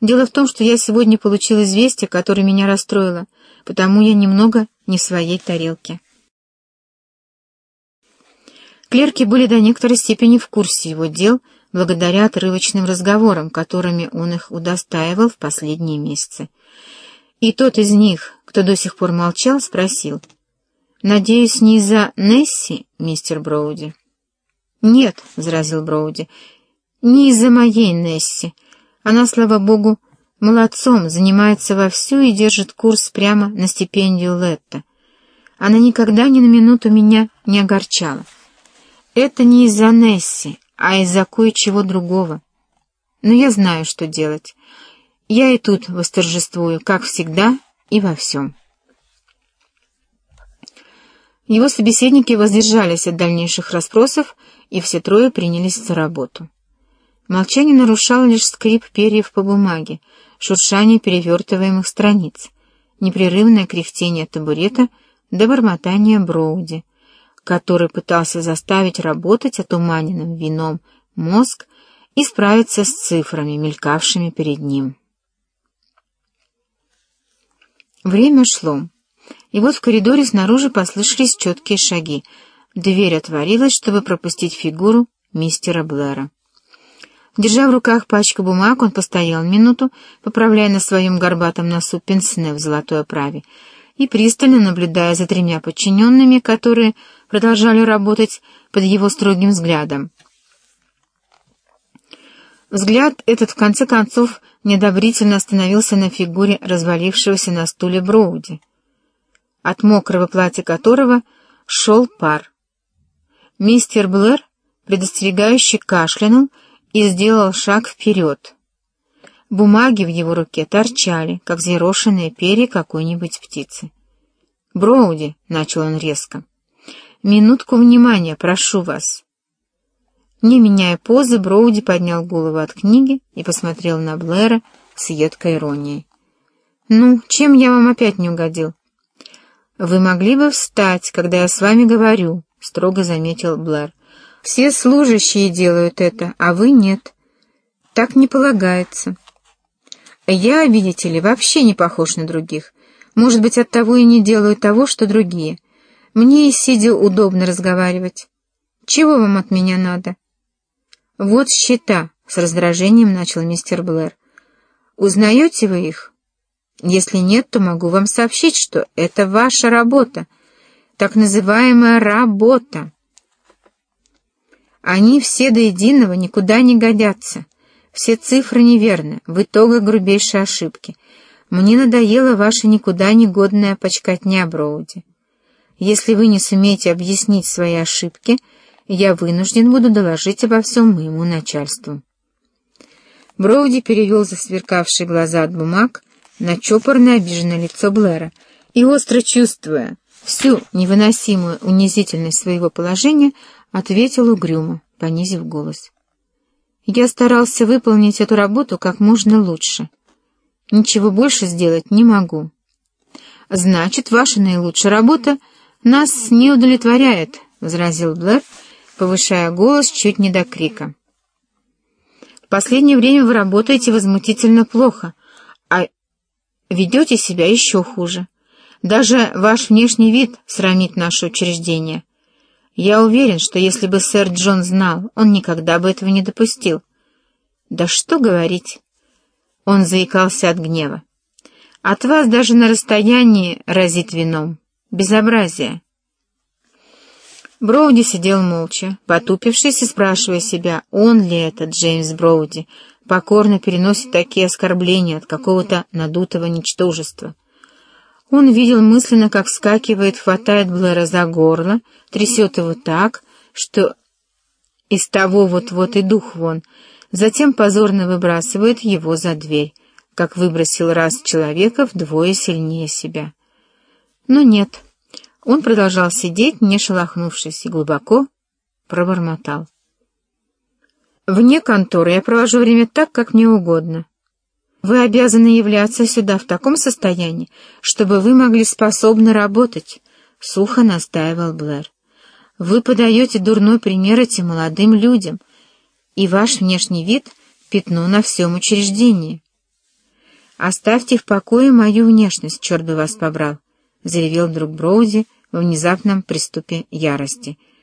Дело в том, что я сегодня получил известие, которое меня расстроило, потому я немного не в своей тарелке. Клерки были до некоторой степени в курсе его дел благодаря отрывочным разговорам, которыми он их удостаивал в последние месяцы. И тот из них, кто до сих пор молчал, спросил, «Надеюсь, не из-за Несси, мистер Броуди?» «Нет», — возразил Броуди, — «не из-за моей Несси. Она, слава богу, молодцом, занимается вовсю и держит курс прямо на стипендию Летта. Она никогда ни на минуту меня не огорчала. Это не из-за Несси, а из-за кое-чего другого. Но я знаю, что делать. Я и тут восторжествую, как всегда и во всем». Его собеседники воздержались от дальнейших расспросов, и все трое принялись за работу. Молчание нарушал лишь скрип перьев по бумаге, шуршание перевертываемых страниц, непрерывное кряхтение табурета до бормотания Броуди, который пытался заставить работать отуманенным вином мозг и справиться с цифрами, мелькавшими перед ним. Время шло, и вот в коридоре снаружи послышались четкие шаги. Дверь отворилась, чтобы пропустить фигуру мистера Блэра. Держа в руках пачку бумаг, он постоял минуту, поправляя на своем горбатом носу пенсне в золотой оправе, и пристально наблюдая за тремя подчиненными, которые продолжали работать под его строгим взглядом. Взгляд этот, в конце концов, неодобрительно остановился на фигуре развалившегося на стуле Броуди, от мокрого платья которого шел пар. Мистер Блэр предостерегающе кашлянул и сделал шаг вперед. Бумаги в его руке торчали, как взъерошенные перья какой-нибудь птицы. «Броуди», — начал он резко, — «минутку внимания, прошу вас». Не меняя позы, Броуди поднял голову от книги и посмотрел на Блэра с едкой иронией. «Ну, чем я вам опять не угодил?» «Вы могли бы встать, когда я с вами говорю», — строго заметил Блэр. Все служащие делают это, а вы нет. Так не полагается. Я, видите ли, вообще не похож на других. Может быть, оттого и не делаю того, что другие. Мне и сидя удобно разговаривать. Чего вам от меня надо? Вот счета, — с раздражением начал мистер Блэр. Узнаете вы их? Если нет, то могу вам сообщить, что это ваша работа, так называемая работа. Они все до единого никуда не годятся. Все цифры неверны, в итоге грубейшие ошибки. Мне надоела ваша никуда не годная почкотня, Броуди. Если вы не сумеете объяснить свои ошибки, я вынужден буду доложить обо всем моему начальству. Броуди перевел засверкавшие глаза от бумаг на чопорное обиженное лицо Блэра и, остро чувствуя всю невыносимую унизительность своего положения, ответил угрюмо, понизив голос. Я старался выполнить эту работу как можно лучше. Ничего больше сделать не могу. Значит, ваша наилучшая работа нас не удовлетворяет, — возразил Блэр, повышая голос чуть не до крика. В последнее время вы работаете возмутительно плохо, а ведете себя еще хуже. Даже ваш внешний вид срамит наше учреждение. Я уверен, что если бы сэр Джон знал, он никогда бы этого не допустил. Да что говорить? Он заикался от гнева. От вас даже на расстоянии разит вином. Безобразие. Броуди сидел молча, потупившись и спрашивая себя, он ли это Джеймс Броуди, покорно переносит такие оскорбления от какого-то надутого ничтожества. Он видел мысленно, как вскакивает, хватает Блэра за горло, трясет его так, что из того вот-вот и дух вон, затем позорно выбрасывает его за дверь, как выбросил раз человека вдвое сильнее себя. Но нет, он продолжал сидеть, не шелохнувшись, и глубоко пробормотал. «Вне конторы я провожу время так, как мне угодно». Вы обязаны являться сюда в таком состоянии, чтобы вы могли способно работать, — сухо настаивал Блэр. Вы подаете дурной пример этим молодым людям, и ваш внешний вид — пятно на всем учреждении. «Оставьте в покое мою внешность, черт бы вас побрал!» — заревел друг Броуди во внезапном приступе ярости —